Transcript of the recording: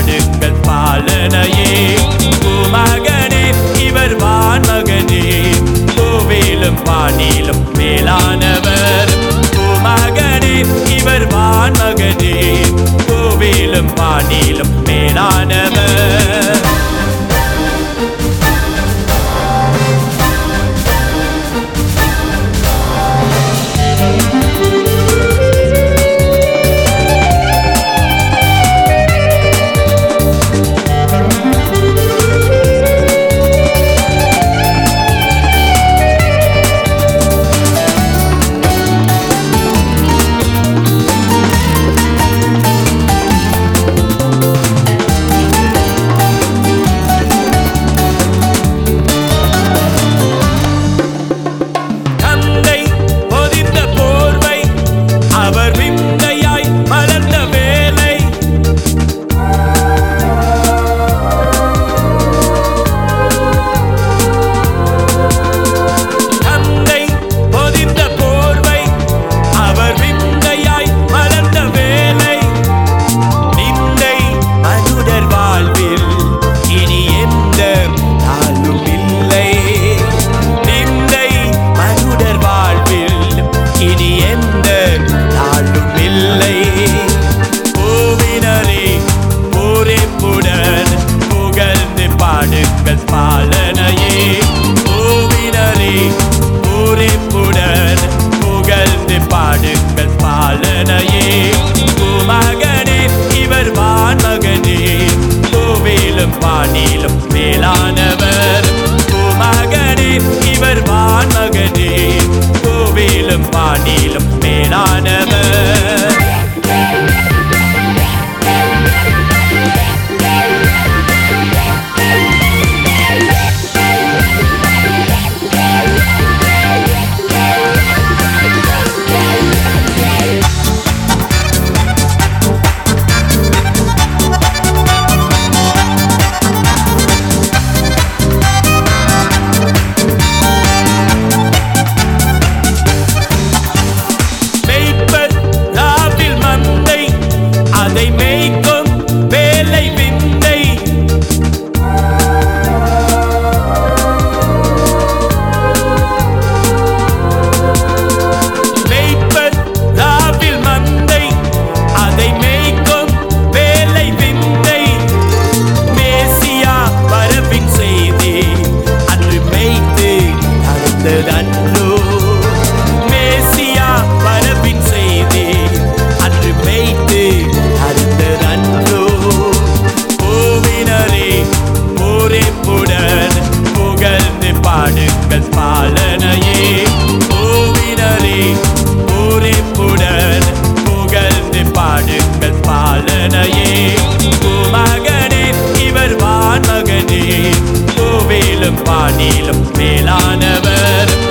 பாடுங்கள் பாலனையே. மகனே இவர் வான் மகனே கோவிலும் வானிலும் மேலானவர். மகனே இவர் வான் மகனே கோவிலும் வானிலும் மேலான மகனையே மகனே இவர் வான் மகனே. பூவிலும் வானிலும் மேலானவர்.